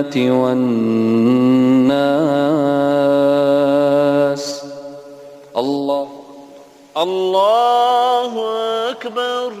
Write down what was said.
الجنة والناس الله الله أكبر